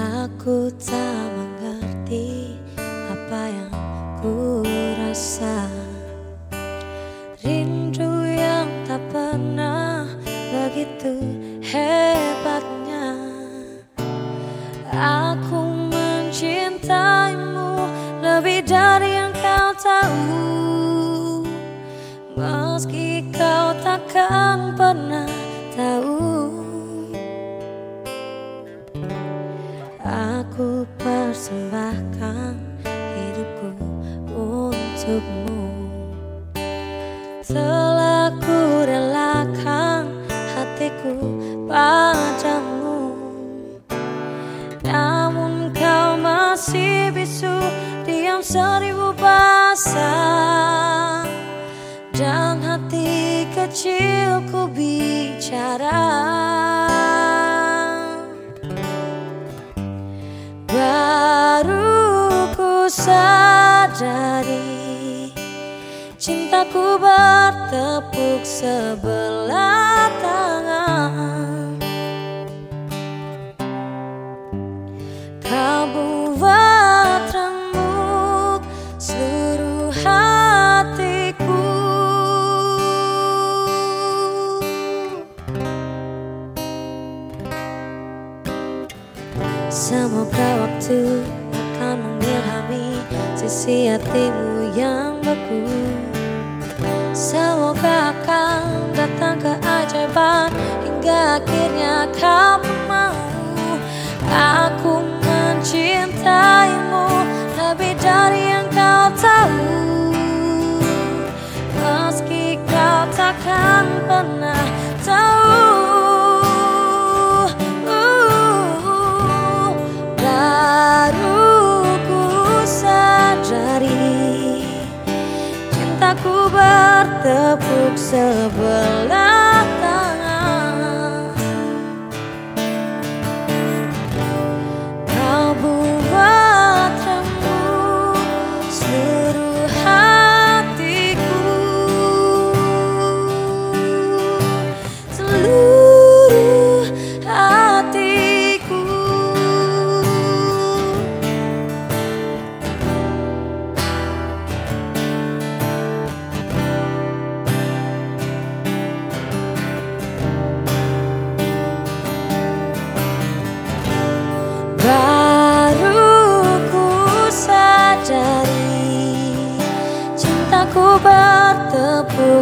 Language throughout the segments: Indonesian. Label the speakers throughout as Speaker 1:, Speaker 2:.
Speaker 1: Aku tak mengerti apa yang ku rasa Rindu yang tak pernah begitu hebatnya. Aku mencintaimu lebih dari yang kau tahu. Meski kau takkan pernah persembahkan hidupku untukmu. Telah ku relakan hatiku padamu. Namun kau masih bisu Diam seribu bahasa Dan hati kecilku bicara sadari Cintaku bertepuk sebelah tangan. Kau buat remuk seluruh hatiku. Semoga waktu akan mengilhami sisi hatimu yang beku Semoga akan datang keajaiban hingga akhirnya aku bertepuk sebelah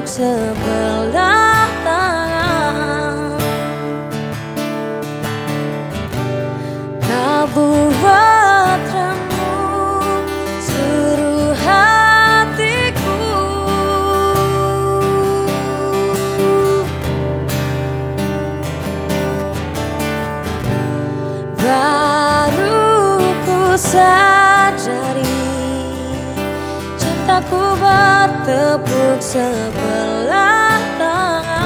Speaker 1: sebelah tangan Kau buat remuk seluruh hatiku. Baru ku sadari Cintaku bertepuk sebelah tangan